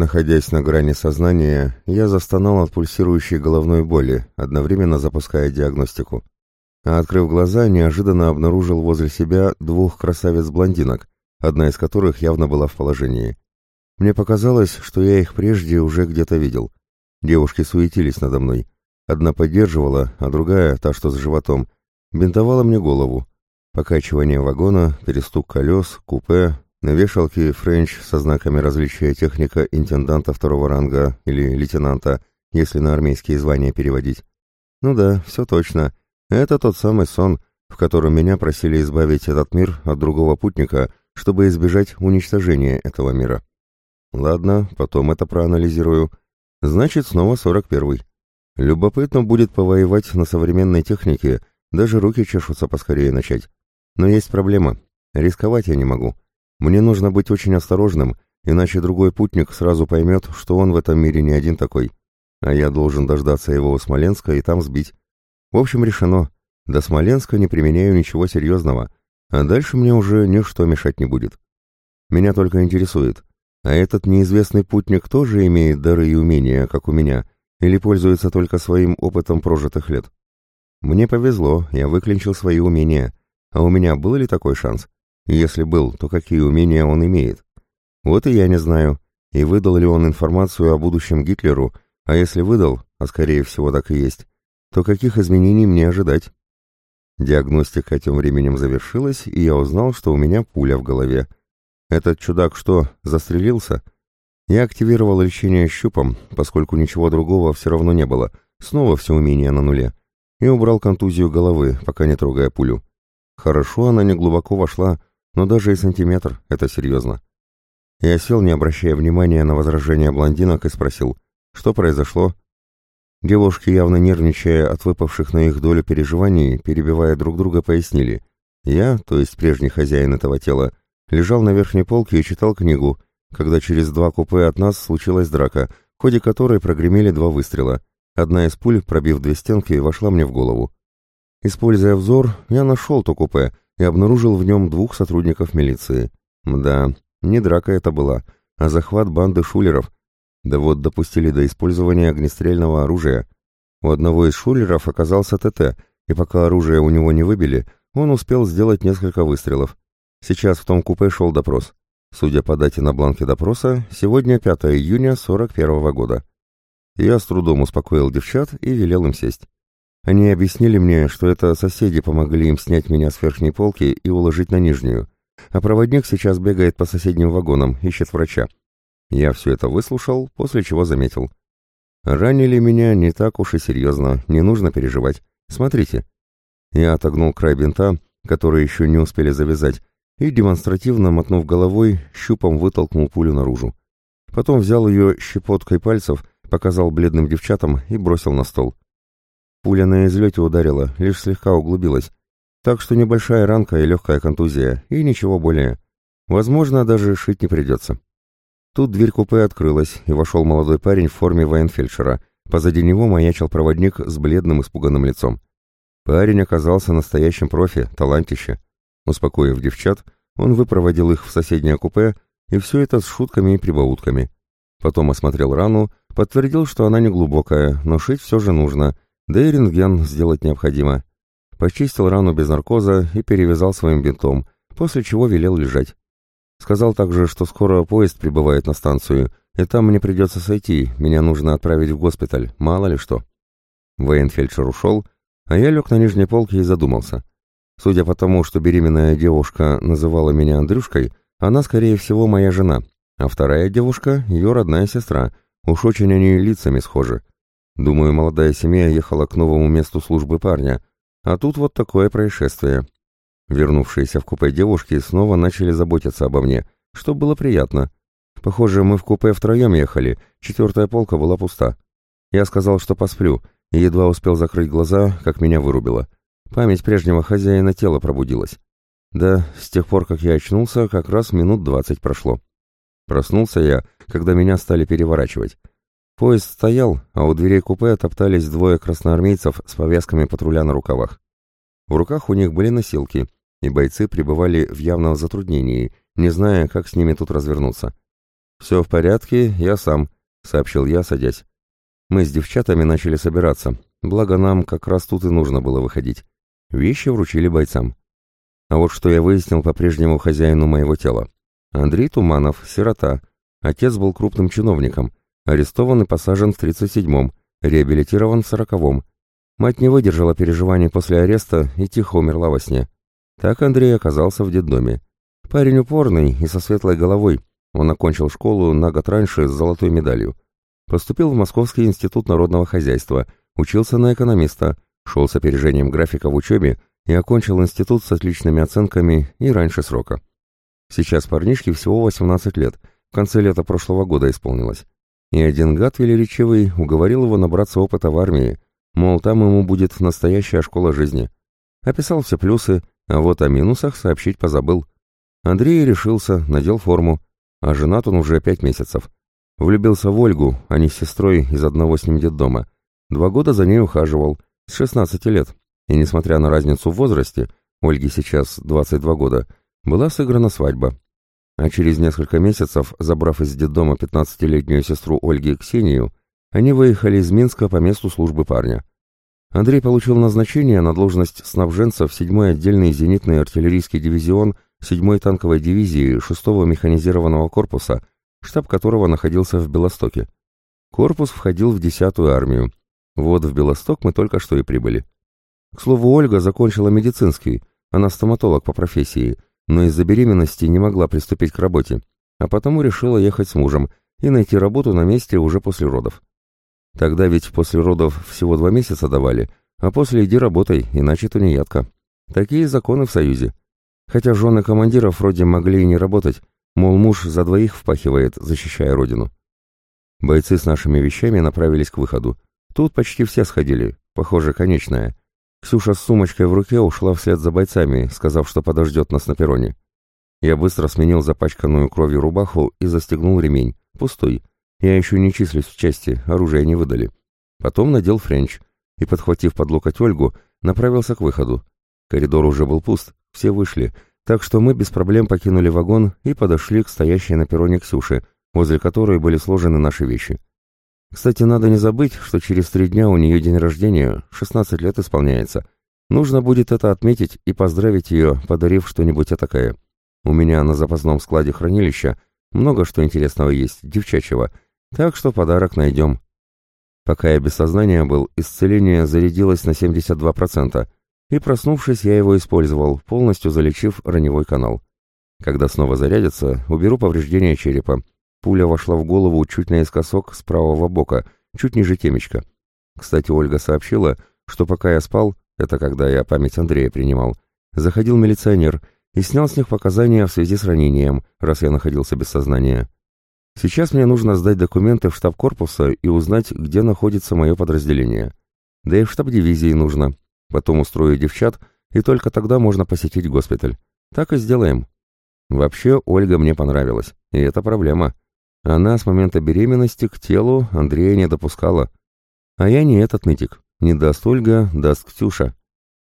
Находясь на грани сознания, я застонал от пульсирующей головной боли, одновременно запуская диагностику. А открыв глаза, неожиданно обнаружил возле себя двух красавиц-блондинок, одна из которых явно была в положении. Мне показалось, что я их прежде уже где-то видел. Девушки суетились надо мной. Одна поддерживала, а другая, та, что с животом, бинтовала мне голову. Покачивание вагона, перестук колес, купе, на вешалке френч со знаками различия техника интенданта второго ранга или лейтенанта, если на армейские звания переводить. Ну да, все точно. Это тот самый сон, в котором меня просили избавить этот мир от другого путника, чтобы избежать уничтожения этого мира. Ладно, потом это проанализирую. Значит, снова сорок первый. Любопытно будет повоевать на современной технике, даже руки чешутся поскорее начать. Но есть проблема. Рисковать я не могу. Мне нужно быть очень осторожным, иначе другой путник сразу поймет, что он в этом мире не один такой. А я должен дождаться его у Смоленска и там сбить. В общем, решено. До Смоленска не применяю ничего серьезного, а дальше мне уже ничто мешать не будет. Меня только интересует, а этот неизвестный путник тоже имеет дары и умения, как у меня, или пользуется только своим опытом прожитых лет? Мне повезло, я выклинчил свои умения. А у меня был ли такой шанс? Если был, то какие умения он имеет? Вот и я не знаю. И выдал ли он информацию о будущем Гитлеру, а если выдал, а скорее всего так и есть, то каких изменений мне ожидать? Диагностика тем временем завершилась, и я узнал, что у меня пуля в голове. Этот чудак что, застрелился? Я активировал лечение щупом, поскольку ничего другого все равно не было. Снова все умения на нуле. И убрал контузию головы, пока не трогая пулю. Хорошо она не глубоко вошла, но даже и сантиметр — это серьезно. Я сел, не обращая внимания на возражения блондинок, и спросил, что произошло? Девушки, явно нервничая от выпавших на их долю переживаний, перебивая друг друга, пояснили. Я, то есть прежний хозяин этого тела, лежал на верхней полке и читал книгу, когда через два купе от нас случилась драка, в ходе которой прогремели два выстрела. Одна из пуль, пробив две стенки, вошла мне в голову. Используя взор, я нашел то купе и обнаружил в нем двух сотрудников милиции. Мда, не драка это была, а захват банды шулеров. Да вот допустили до использования огнестрельного оружия. У одного из шулеров оказался ТТ, и пока оружие у него не выбили, он успел сделать несколько выстрелов. Сейчас в том купе шел допрос. Судя по дате на бланке допроса, сегодня 5 июня 41 -го года. Я с трудом успокоил девчат и велел им сесть. Они объяснили мне, что это соседи помогли им снять меня с верхней полки и уложить на нижнюю, а проводник сейчас бегает по соседним вагонам, ищет врача. Я все это выслушал, после чего заметил. Ранили меня не так уж и серьезно, не нужно переживать. Смотрите. Я отогнул край бинта, который еще не успели завязать, и, демонстративно мотнув головой, щупом вытолкнул пулю наружу. Потом взял ее щепоткой пальцев, показал бледным девчатам и бросил на стол. Пуля на излете ударила, лишь слегка углубилась. Так что небольшая ранка и легкая контузия, и ничего более. Возможно, даже шить не придется. Тут дверь купе открылась, и вошел молодой парень в форме военфельдшера. Позади него маячил проводник с бледным испуганным лицом. Парень оказался настоящим профи, талантище. Успокоив девчат, он выпроводил их в соседнее купе, и все это с шутками и прибаутками. Потом осмотрел рану, подтвердил, что она не глубокая, но шить все же нужно, да и рентген сделать необходимо. Почистил рану без наркоза и перевязал своим бинтом, после чего велел лежать. Сказал также, что скоро поезд прибывает на станцию, и там мне придется сойти, меня нужно отправить в госпиталь, мало ли что. Военфельдшер ушел, а я лег на нижней полке и задумался. Судя по тому, что беременная девушка называла меня Андрюшкой, она, скорее всего, моя жена, а вторая девушка — ее родная сестра. Уж очень они лицами схожи. Думаю, молодая семья ехала к новому месту службы парня, а тут вот такое происшествие. Вернувшиеся в купе девушки снова начали заботиться обо мне, что было приятно. Похоже, мы в купе втроем ехали, четвертая полка была пуста. Я сказал, что посплю, и едва успел закрыть глаза, как меня вырубило. Память прежнего хозяина тела пробудилась. Да, с тех пор, как я очнулся, как раз минут двадцать прошло. Проснулся я, когда меня стали переворачивать. Поезд стоял, а у дверей купе топтались двое красноармейцев с повязками патруля на рукавах. В руках у них были носилки, и бойцы пребывали в явном затруднении, не зная, как с ними тут развернуться. «Все в порядке, я сам», — сообщил я, садясь. Мы с девчатами начали собираться, благо нам как раз тут и нужно было выходить. Вещи вручили бойцам. А вот что я выяснил по прежнему хозяину моего тела. Андрей Туманов, сирота. Отец был крупным чиновником. Арестован и посажен в 37-м, реабилитирован в 40-м. Мать не выдержала переживаний после ареста и тихо умерла во сне. Так Андрей оказался в детдоме. Парень упорный и со светлой головой. Он окончил школу на год раньше с золотой медалью. Поступил в Московский институт народного хозяйства, учился на экономиста, шел с опережением графика в учебе и окончил институт с отличными оценками и раньше срока. Сейчас парнишке всего 18 лет, в конце лета прошлого года исполнилось. И один гад велеречивый уговорил его набраться опыта в армии, мол, там ему будет настоящая школа жизни. Описал все плюсы, а вот о минусах сообщить позабыл. Андрей решился, надел форму, а женат он уже пять месяцев. Влюбился в Ольгу, а не с сестрой из одного с ним детдома. Два года за ней ухаживал, с 16 лет, и несмотря на разницу в возрасте, Ольге сейчас 22 года, была сыграна свадьба. А через несколько месяцев, забрав из детдома 15-летнюю сестру Ольги Ксению, они выехали из Минска по месту службы парня. Андрей получил назначение на должность снабженца в 7-й отдельный зенитный артиллерийский дивизион 7-й танковой дивизии 6-го механизированного корпуса, штаб которого находился в Белостоке. Корпус входил в 10-ю армию. Вот в Белосток мы только что и прибыли. К слову, Ольга закончила медицинский, она стоматолог по профессии, но из-за беременности не могла приступить к работе, а потому решила ехать с мужем и найти работу на месте уже после родов. Тогда ведь после родов всего два месяца давали, а после иди работай, иначе тунеядка. Такие законы в Союзе. Хотя жены командиров вроде могли и не работать, мол, муж за двоих впахивает, защищая родину. Бойцы с нашими вещами направились к выходу. Тут почти все сходили, похоже, конечная. Ксюша с сумочкой в руке ушла вслед за бойцами, сказав, что подождет нас на перроне. Я быстро сменил запачканную кровью рубаху и застегнул ремень. Пустой. Я еще не числюсь в части, оружие не выдали. Потом надел френч и, подхватив под локоть Ольгу, направился к выходу. Коридор уже был пуст, все вышли, так что мы без проблем покинули вагон и подошли к стоящей на перроне Ксюше, возле которой были сложены наши вещи. Кстати, надо не забыть, что через три дня у нее день рождения, 16 лет исполняется. Нужно будет это отметить и поздравить ее, подарив что-нибудь этакое. У меня на запасном складе хранилища много что интересного есть, девчачьего, так что подарок найдем. Пока я без сознания был, исцеление зарядилось на 72%, и проснувшись, я его использовал, полностью залечив раневой канал. Когда снова зарядится, уберу повреждения черепа, Пуля вошла в голову чуть наискосок с правого бока, чуть ниже темечка. Кстати, Ольга сообщила, что пока я спал, это когда я память Андрея принимал, заходил милиционер и снял с них показания в связи с ранением, раз я находился без сознания. Сейчас мне нужно сдать документы в штаб корпуса и узнать, где находится мое подразделение. Да и в штаб дивизии нужно. Потом устрою девчат, и только тогда можно посетить госпиталь. Так и сделаем. Вообще, Ольга мне понравилась, и это проблема. Она с момента беременности к телу Андрея не допускала. А я не этот нытик. Не даст Ольга, даст Ксюша.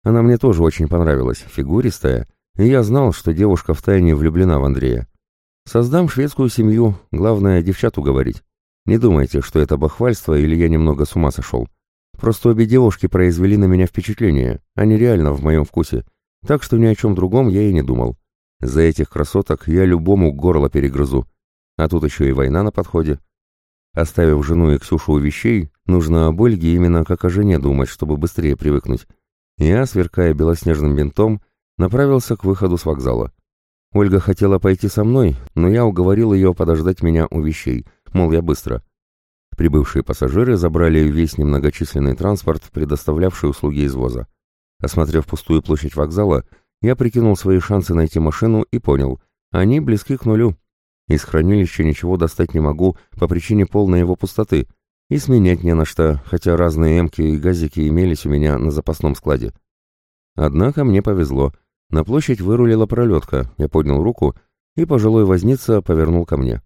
Она мне тоже очень понравилась, фигуристая, и я знал, что девушка втайне влюблена в Андрея. Создам шведскую семью, главное, девчат уговорить. Не думайте, что это бахвальство или я немного с ума сошел. Просто обе девушки произвели на меня впечатление, они реально в моем вкусе, так что ни о чем другом я и не думал. За этих красоток я любому горло перегрызу, а тут еще и война на подходе. Оставив жену и Ксюшу у вещей, нужно об Ольге именно как о жене думать, чтобы быстрее привыкнуть. Я, сверкая белоснежным бинтом, направился к выходу с вокзала. Ольга хотела пойти со мной, но я уговорил ее подождать меня у вещей, мол, я быстро. Прибывшие пассажиры забрали весь немногочисленный транспорт, предоставлявший услуги извоза. Осмотрев пустую площадь вокзала, я прикинул свои шансы найти машину и понял, они близки к нулю. Из хранилища ничего достать не могу по причине полной его пустоты, и сменять не на что, хотя разные эмки и газики имелись у меня на запасном складе. Однако мне повезло. На площадь вырулила пролетка, я поднял руку, и пожилой возница повернул ко мне.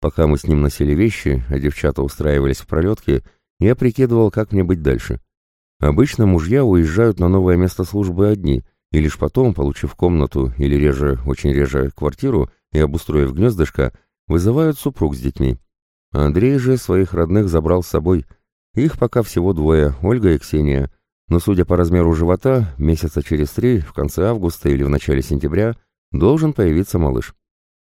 Пока мы с ним носили вещи, а девчата устраивались в пролетке, я прикидывал, как мне быть дальше. Обычно мужья уезжают на новое место службы одни, и лишь потом, получив комнату или реже, очень реже, квартиру, и, обустроив гнездышко, вызывают супруг с детьми. Андрей же своих родных забрал с собой. Их пока всего двое, Ольга и Ксения. Но, судя по размеру живота, месяца через три, в конце августа или в начале сентября, должен появиться малыш.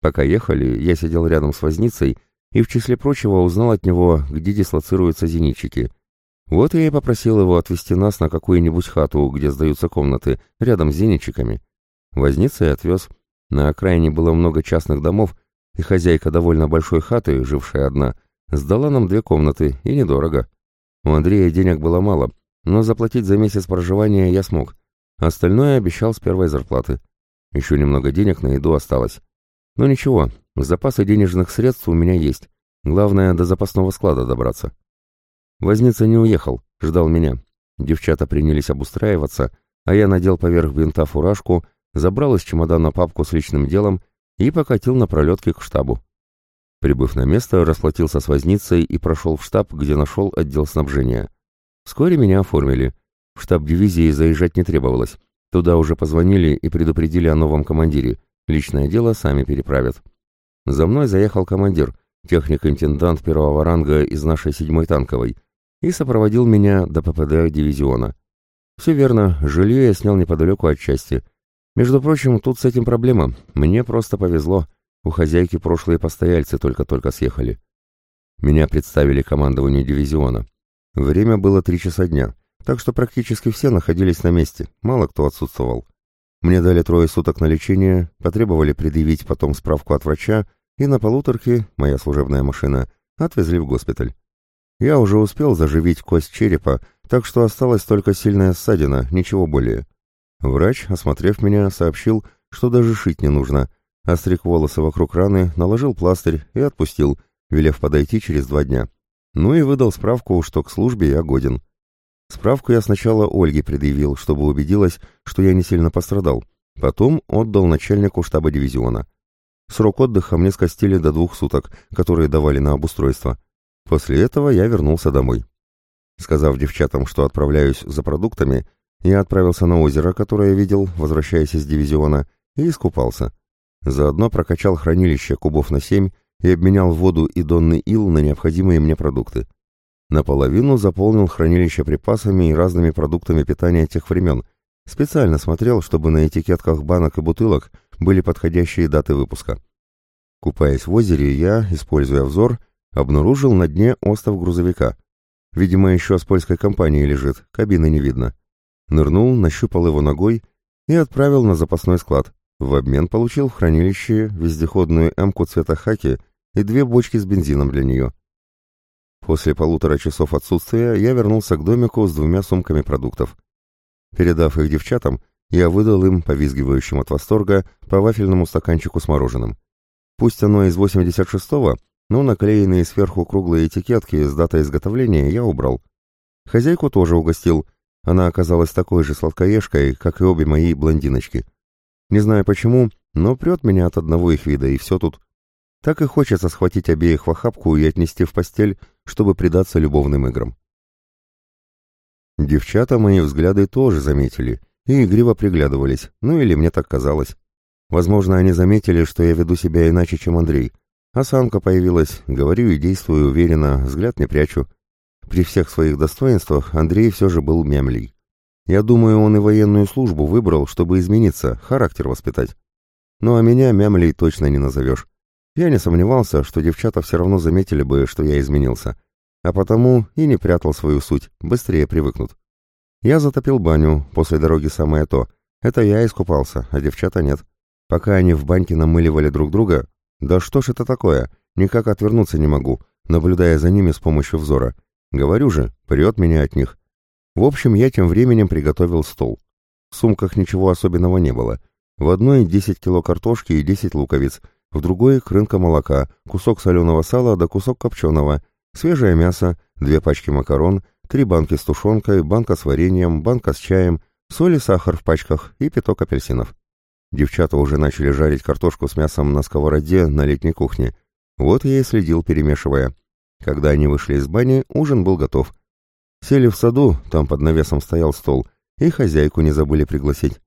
Пока ехали, я сидел рядом с возницей и, в числе прочего, узнал от него, где дислоцируются зенитчики. Вот я и попросил его отвезти нас на какую-нибудь хату, где сдаются комнаты, рядом с зенитчиками. Возница и отвез. На окраине было много частных домов, и хозяйка довольно большой хаты, жившая одна, сдала нам две комнаты, и недорого. У Андрея денег было мало, но заплатить за месяц проживания я смог. Остальное обещал с первой зарплаты. Еще немного денег на еду осталось. Но ничего, запасы денежных средств у меня есть. Главное, до запасного склада добраться. Возница не уехал, ждал меня. Девчата принялись обустраиваться, а я надел поверх бинта фуражку, забрал из чемодана папку с личным делом и покатил на пролетке к штабу. Прибыв на место, расплатился с возницей и прошел в штаб, где нашел отдел снабжения. Вскоре меня оформили. В штаб дивизии заезжать не требовалось. Туда уже позвонили и предупредили о новом командире. Личное дело сами переправят. За мной заехал командир, техник-интендант первого ранга из нашей седьмой танковой, и сопроводил меня до ППД дивизиона. Все верно, жилье я снял неподалеку от части. Между прочим, тут с этим проблема. Мне просто повезло. У хозяйки прошлые постояльцы только-только съехали. Меня представили командованию дивизиона. Время было три часа дня, так что практически все находились на месте, мало кто отсутствовал. Мне дали трое суток на лечение, потребовали предъявить потом справку от врача, и на полуторке, моя служебная машина, отвезли в госпиталь. Я уже успел заживить кость черепа, так что осталась только сильная ссадина, ничего более. Врач, осмотрев меня, сообщил, что даже шить не нужно, остриг волосы вокруг раны, наложил пластырь и отпустил, велев подойти через два дня. Ну и выдал справку, что к службе я годен. Справку я сначала Ольге предъявил, чтобы убедилась, что я не сильно пострадал. Потом отдал начальнику штаба дивизиона. Срок отдыха мне скостили до двух суток, которые давали на обустройство. После этого я вернулся домой. Сказав девчатам, что отправляюсь за продуктами, я отправился на озеро, которое видел, возвращаясь из дивизиона, и искупался. Заодно прокачал хранилище кубов на семь и обменял воду и донный ил на необходимые мне продукты. Наполовину заполнил хранилище припасами и разными продуктами питания тех времен. Специально смотрел, чтобы на этикетках банок и бутылок были подходящие даты выпуска. Купаясь в озере, я, используя взор, обнаружил на дне остов грузовика. Видимо, еще с польской компанией лежит, кабины не видно. Нырнул, нащупал его ногой и отправил на запасной склад. В обмен получил в хранилище вездеходную эмку цвета хаки и две бочки с бензином для нее. После полутора часов отсутствия я вернулся к домику с двумя сумками продуктов. Передав их девчатам, я выдал им, повизгивающим от восторга, по вафельному стаканчику с мороженым. Пусть оно из 86-го, но наклеенные сверху круглые этикетки с датой изготовления я убрал. Хозяйку тоже угостил. Она оказалась такой же сладкоежкой, как и обе мои блондиночки. Не знаю почему, но прет меня от одного их вида, и все тут. Так и хочется схватить обеих в охапку и отнести в постель, чтобы предаться любовным играм. Девчата мои взгляды тоже заметили и игриво приглядывались, ну или мне так казалось. Возможно, они заметили, что я веду себя иначе, чем Андрей. Осанка появилась, говорю и действую уверенно, взгляд не прячу. При всех своих достоинствах Андрей все же был мямлей. Я думаю, он и военную службу выбрал, чтобы измениться, характер воспитать. Ну а меня мямлей точно не назовешь. Я не сомневался, что девчата все равно заметили бы, что я изменился, а потому и не прятал свою суть, быстрее привыкнут. Я затопил баню, после дороги самое то. Это я искупался, а девчата нет. Пока они в баньке намыливали друг друга, да что ж это такое, никак отвернуться не могу, наблюдая за ними с помощью взора. Говорю же, прет меня от них. В общем, я тем временем приготовил стол. В сумках ничего особенного не было. В одной 10 кило картошки и 10 луковиц — в другой — крынка молока, кусок соленого сала да кусок копченого, свежее мясо, две пачки макарон, три банки с тушенкой, банка с вареньем, банка с чаем, соль и сахар в пачках и пяток апельсинов. Девчата уже начали жарить картошку с мясом на сковороде на летней кухне. Вот я и следил, перемешивая. Когда они вышли из бани, ужин был готов. Сели в саду, там под навесом стоял стол, и хозяйку не забыли пригласить.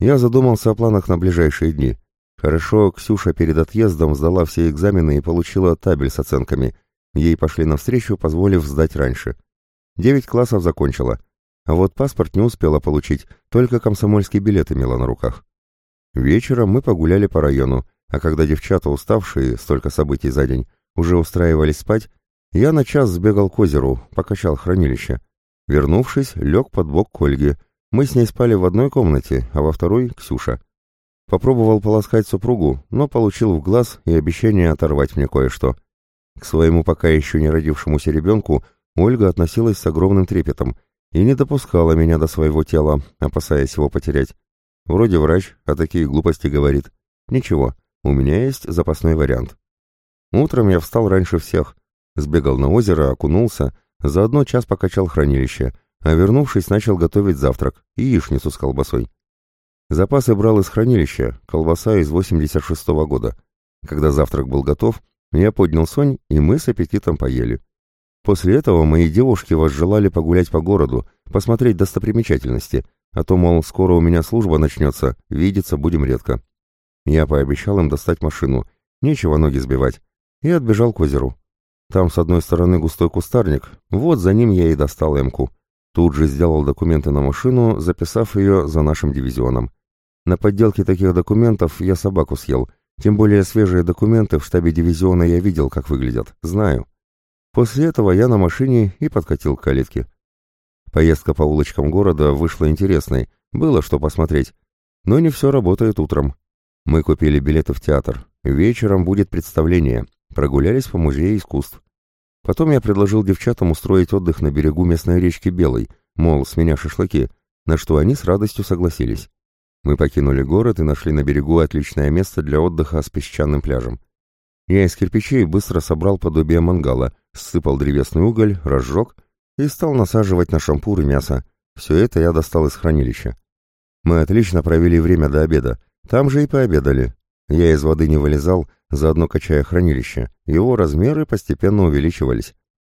Я задумался о планах на ближайшие дни. Хорошо, Ксюша перед отъездом сдала все экзамены и получила табель с оценками. Ей пошли навстречу, позволив сдать раньше. Девять классов закончила. А вот паспорт не успела получить, только комсомольский билет имела на руках. Вечером мы погуляли по району, а когда девчата, уставшие, столько событий за день, уже устраивались спать, я на час сбегал к озеру, покачал хранилище. Вернувшись, лег под бок к Ольге. Мы с ней спали в одной комнате, а во второй — Ксюша. Попробовал полоскать супругу, но получил в глаз и обещание оторвать мне кое-что. К своему пока еще не родившемуся ребенку Ольга относилась с огромным трепетом и не допускала меня до своего тела, опасаясь его потерять. Вроде врач, а такие глупости говорит. Ничего, у меня есть запасной вариант. Утром я встал раньше всех, сбегал на озеро, окунулся, заодно час покачал хранилище, а вернувшись, начал готовить завтрак, яичницу с колбасой. Запасы брал из хранилища, колбаса из 86-го года. Когда завтрак был готов, я поднял Сонь, и мы с аппетитом поели. После этого мои девушки возжелали погулять по городу, посмотреть достопримечательности, а то, мол, скоро у меня служба начнется, видеться будем редко. Я пообещал им достать машину, нечего ноги сбивать, и отбежал к озеру. Там с одной стороны густой кустарник, вот за ним я и достал эмку. Тут же сделал документы на машину, записав ее за нашим дивизионом. На подделке таких документов я собаку съел, тем более свежие документы в штабе дивизиона я видел, как выглядят, знаю. После этого я на машине и подкатил к калитке. Поездка по улочкам города вышла интересной, было что посмотреть. Но не все работает утром. Мы купили билеты в театр. Вечером будет представление. Прогулялись по музею искусств. Потом я предложил девчатам устроить отдых на берегу местной речки Белой, мол, с меня шашлыки, на что они с радостью согласились. Мы покинули город и нашли на берегу отличное место для отдыха с песчаным пляжем. Я из кирпичей быстро собрал подобие мангала, сыпал древесный уголь, разжег и стал насаживать на шампуры мясо. Все это я достал из хранилища. Мы отлично провели время до обеда, там же и пообедали. Я из воды не вылезал, заодно качая хранилище. Его размеры постепенно увеличивались.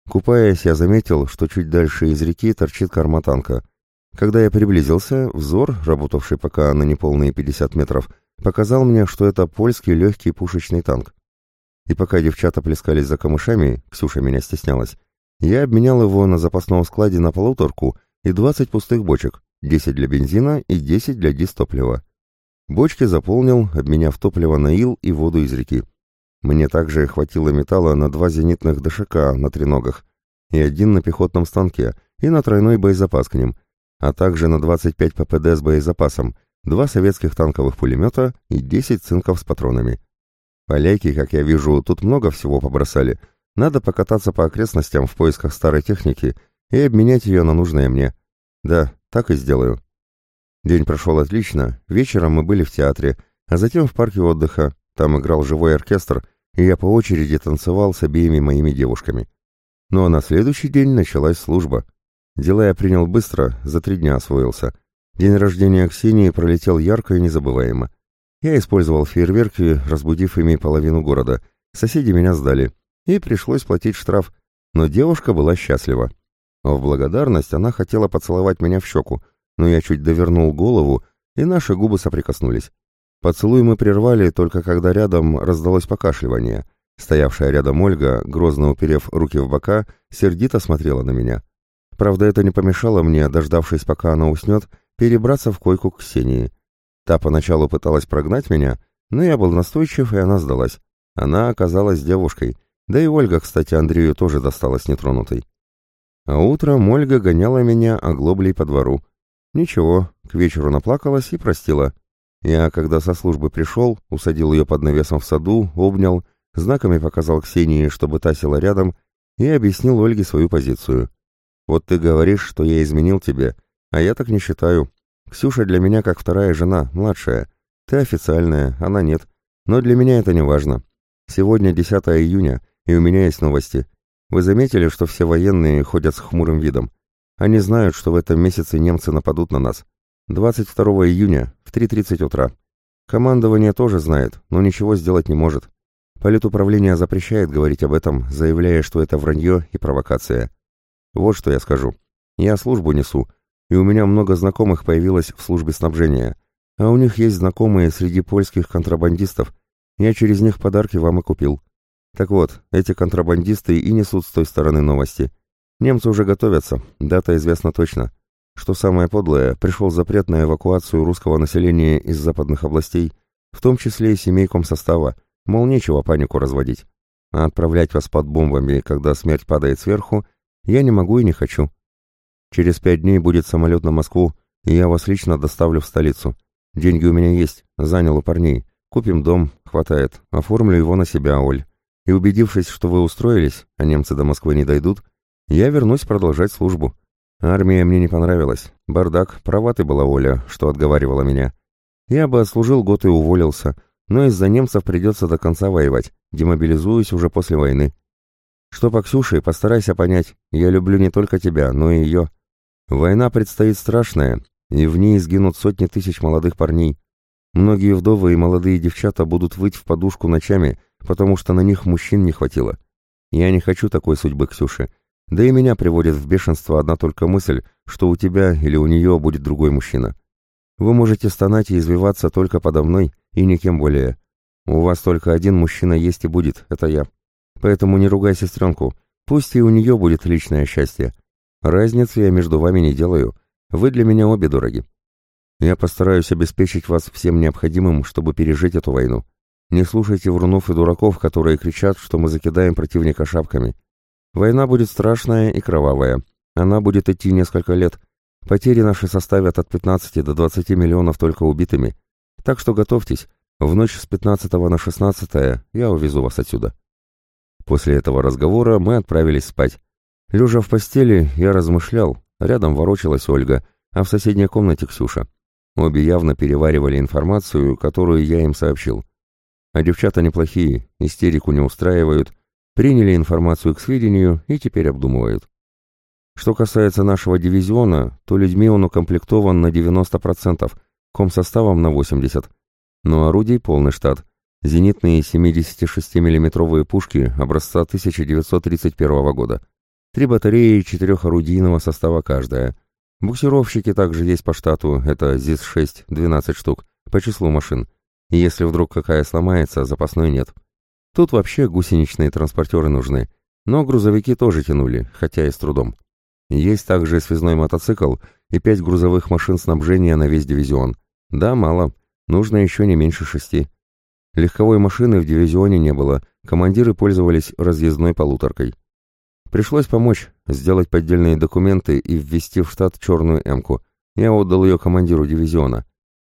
Купаясь, я заметил, что чуть дальше из реки торчит корма танка. Когда я приблизился, взор, работавший пока на неполные 50 метров, показал мне, что это польский легкий пушечный танк. И пока девчата плескались за камышами, Ксюша меня стеснялась, я обменял его на запасном складе на полуторку и 20 пустых бочек, 10 для бензина и 10 для дистоплива. Бочки заполнил, обменяв топливо на ил и воду из реки. Мне также хватило металла на два зенитных ДШК на треногах, и один на пехотном станке, и на тройной боезапас к ним, а также на 25 ППД с боезапасом, два советских танковых пулемета и 10 цинков с патронами. Поляки, как я вижу, тут много всего побросали. Надо покататься по окрестностям в поисках старой техники и обменять ее на нужное мне. Да, так и сделаю. День прошел отлично, вечером мы были в театре, а затем в парке отдыха, там играл живой оркестр, и я по очереди танцевал с обеими моими девушками. Ну а на следующий день началась служба. Дела я принял быстро, за три дня освоился. День рождения Ксении пролетел ярко и незабываемо. Я использовал фейерверки, разбудив ими половину города. Соседи меня сдали. И пришлось платить штраф. Но девушка была счастлива. В благодарность она хотела поцеловать меня в щеку, но я чуть довернул голову, и наши губы соприкоснулись. Поцелуй мы прервали только когда рядом раздалось покашливание. Стоявшая рядом Ольга, грозно уперев руки в бока, сердито смотрела на меня. Правда, это не помешало мне, дождавшись, пока она уснет, перебраться в койку к Ксении. Та поначалу пыталась прогнать меня, но я был настойчив, и она сдалась. Она оказалась девушкой, да и Ольга, кстати, Андрею тоже досталась нетронутой. А утром Ольга гоняла меня оглоблей по двору. Ничего, к вечеру наплакалась и простила. Я, когда со службы пришел, усадил ее под навесом в саду, обнял, знаками показал Ксении, чтобы та села рядом, и объяснил Ольге свою позицию. «Вот ты говоришь, что я изменил тебе, а я так не считаю. Ксюша для меня как вторая жена, младшая. Ты официальная, она нет. Но для меня это не важно. Сегодня 10 июня, и у меня есть новости. Вы заметили, что все военные ходят с хмурым видом? Они знают, что в этом месяце немцы нападут на нас. 22 июня в 3.30 утра. Командование тоже знает, но ничего сделать не может. Политуправление запрещает говорить об этом, заявляя, что это вранье и провокация. Вот что я скажу. Я службу несу, и у меня много знакомых появилось в службе снабжения. а у них есть знакомые среди польских контрабандистов. Я через них подарки вам и купил. Так вот, эти контрабандисты и несут с той стороны новости. Немцы уже готовятся, дата известна точно. Что самое подлое, пришел запрет на эвакуацию русского населения из западных областей, в том числе и семей комсостава, мол, нечего панику разводить. А отправлять вас под бомбами, когда смерть падает сверху, я не могу и не хочу. Через пять дней будет самолет на Москву, и я вас лично доставлю в столицу. Деньги у меня есть, занял у парней. Купим дом, хватает. Оформлю его на себя, Оль. И убедившись, что вы устроились, а немцы до Москвы не дойдут, я вернусь продолжать службу. Армия мне не понравилась. Бардак, права ты была, Оля, что отговаривала меня. Я бы отслужил год и уволился, но из-за немцев придется до конца воевать. Демобилизуюсь уже после войны. Что по Ксюше, постарайся понять, я люблю не только тебя, но и ее. Война предстоит страшная, и в ней сгинут сотни тысяч молодых парней. Многие вдовы и молодые девчата будут выть в подушку ночами, потому что на них мужчин не хватило. Я не хочу такой судьбы Ксюши. Да и меня приводит в бешенство одна только мысль, что у тебя или у нее будет другой мужчина. Вы можете стонать и извиваться только подо мной, и никем более. У вас только один мужчина есть и будет, это я. Поэтому не ругай сестренку, пусть и у нее будет личное счастье. Разницы я между вами не делаю, вы для меня обе дороги. Я постараюсь обеспечить вас всем необходимым, чтобы пережить эту войну. Не слушайте врунов и дураков, которые кричат, что мы закидаем противника шапками. Война будет страшная и кровавая. Она будет идти несколько лет. Потери наши составят от 15 до 20 миллионов только убитыми. Так что готовьтесь. В ночь с 15 на 16 я увезу вас отсюда. После этого разговора мы отправились спать. Лежа в постели, я размышлял. Рядом ворочалась Ольга, а в соседней комнате Ксюша. Обе явно переваривали информацию, которую я им сообщил. А девчата неплохие, истерику не устраивают, приняли информацию к сведению и теперь обдумывают. Что касается нашего дивизиона, то людьми он укомплектован на 90%, комсоставом на 80%. Но орудий полный штат. Зенитные 76 миллиметровые пушки образца 1931 года. Три батареи четырехорудийного состава каждая. Буксировщики также есть по штату, это ЗИС-6, 12 штук, по числу машин. Если вдруг какая сломается, запасной нет. Тут вообще гусеничные транспортеры нужны, но грузовики тоже тянули, хотя и с трудом. Есть также связной мотоцикл и пять грузовых машин снабжения на весь дивизион. Да, мало, нужно еще не меньше шести. Легковой машины в дивизионе не было, командиры пользовались разъездной полуторкой. Пришлось помочь, сделать поддельные документы и ввести в штат черную «Эмку». Я отдал ее командиру дивизиона.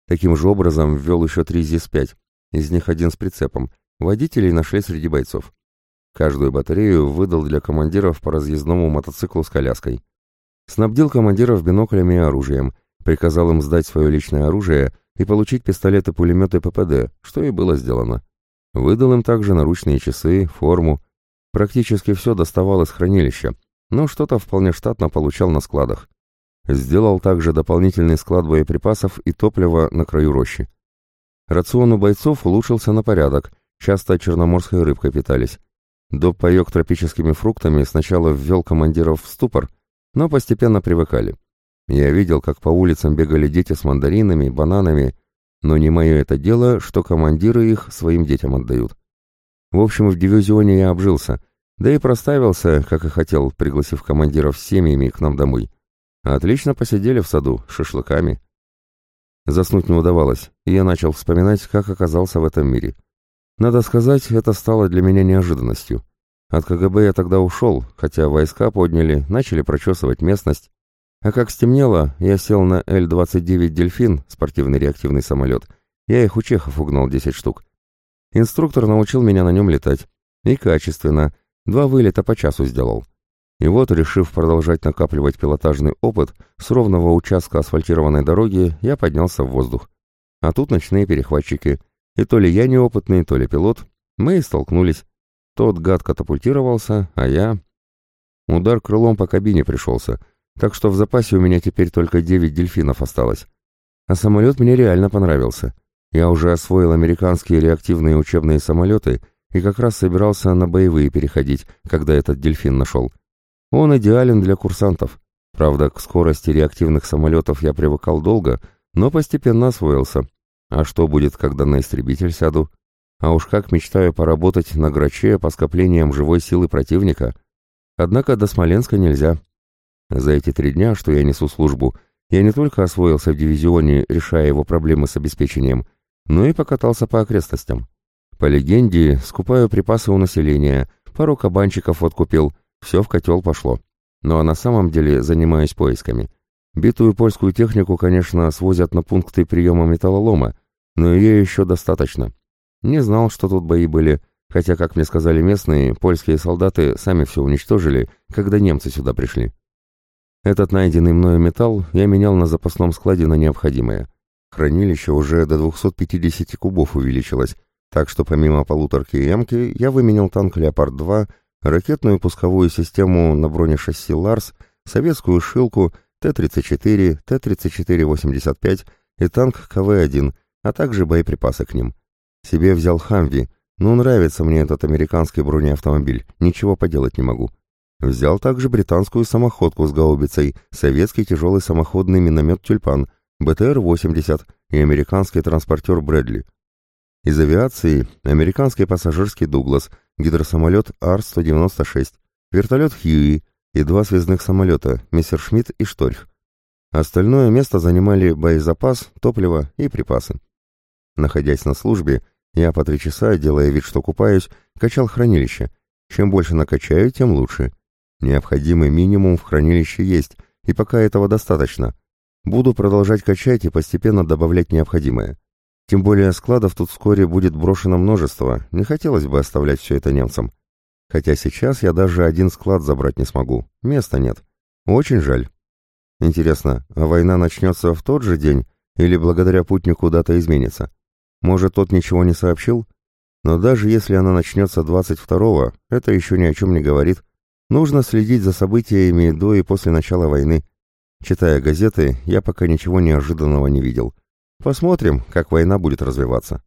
Таким же образом ввел еще три ЗИС-5, из них один с прицепом. Водителей нашли среди бойцов. Каждую батарею выдал для командиров по разъездному мотоциклу с коляской. Снабдил командиров биноклями и оружием, приказал им сдать свое личное оружие и получить пистолеты-пулеметы ППД, что и было сделано. Выдал им также наручные часы, форму. Практически все доставал из хранилища, но что-то вполне штатно получал на складах. Сделал также дополнительный склад боеприпасов и топлива на краю рощи. Рацион у бойцов улучшился на порядок, часто черноморской рыбкой питались. Доп. паек тропическими фруктами сначала ввел командиров в ступор, но постепенно привыкали. Я видел, как по улицам бегали дети с мандаринами, бананами, но не мое это дело, что командиры их своим детям отдают. В общем, в дивизионе я обжился, да и проставился, как и хотел, пригласив командиров с семьями к нам домой. Отлично посидели в саду, шашлыками. Заснуть не удавалось, и я начал вспоминать, как оказался в этом мире. Надо сказать, это стало для меня неожиданностью. От КГБ я тогда ушел, хотя войска подняли, начали прочесывать местность. А как стемнело, я сел на Л-29 «Дельфин», спортивный реактивный самолет. Я их у чехов угнал 10 штук. Инструктор научил меня на нем летать. И качественно. Два вылета по часу сделал. И вот, решив продолжать накапливать пилотажный опыт, с ровного участка асфальтированной дороги я поднялся в воздух. А тут ночные перехватчики. И то ли я неопытный, то ли пилот. Мы и столкнулись. Тот гад катапультировался, а я... Удар крылом по кабине пришелся, так что в запасе у меня теперь только девять дельфинов осталось. А самолет мне реально понравился. Я уже освоил американские реактивные учебные самолеты и как раз собирался на боевые переходить, когда этот дельфин нашел. Он идеален для курсантов. Правда, к скорости реактивных самолетов я привыкал долго, но постепенно освоился. А что будет, когда на истребитель сяду? А уж как мечтаю поработать на граче по скоплениям живой силы противника. Однако до Смоленска нельзя. За эти три дня, что я несу службу, я не только освоился в дивизионе, решая его проблемы с обеспечением, но и покатался по окрестностям. По легенде, скупаю припасы у населения, пару кабанчиков откупил, все в котел пошло. Но на самом деле занимаюсь поисками. Битую польскую технику, конечно, свозят на пункты приема металлолома, но ее еще достаточно. Не знал, что тут бои были, хотя, как мне сказали местные, польские солдаты сами все уничтожили, когда немцы сюда пришли. Этот найденный мною металл я менял на запасном складе на необходимое. Хранилище уже до 250 кубов увеличилось, так что помимо полуторки и ямки я выменял танк «Леопард-2», ракетную пусковую систему на бронешасси «Ларс», советскую «Шилку», Т-34, Т-34-85 и танк КВ-1, а также боеприпасы к ним. Себе взял «Хамви», ну нравится мне этот американский бронеавтомобиль, ничего поделать не могу. Взял также британскую самоходку с гаубицей, советский тяжелый самоходный миномет «Тюльпан», БТР-80 и американский транспортер «Брэдли». Из авиации американский пассажирский «Дуглас», гидросамолет Ар-196, вертолет «Хьюи» и два связных самолета «Мессершмитт» и «Шторх». Остальное место занимали боезапас, топливо и припасы. Находясь на службе, я по три часа, делая вид, что купаюсь, качал хранилище. Чем больше накачаю, тем лучше. Необходимый минимум в хранилище есть, и пока этого достаточно. Буду продолжать качать и постепенно добавлять необходимое. Тем более складов тут вскоре будет брошено множество, не хотелось бы оставлять все это немцам. Хотя сейчас я даже один склад забрать не смогу, места нет. Очень жаль. Интересно, а война начнется в тот же день или благодаря путнику дата изменится? Может, тот ничего не сообщил? Но даже если она начнется 22-го, это еще ни о чем не говорит. Нужно следить за событиями до и после начала войны. Читая газеты, я пока ничего неожиданного не видел. Посмотрим, как война будет развиваться.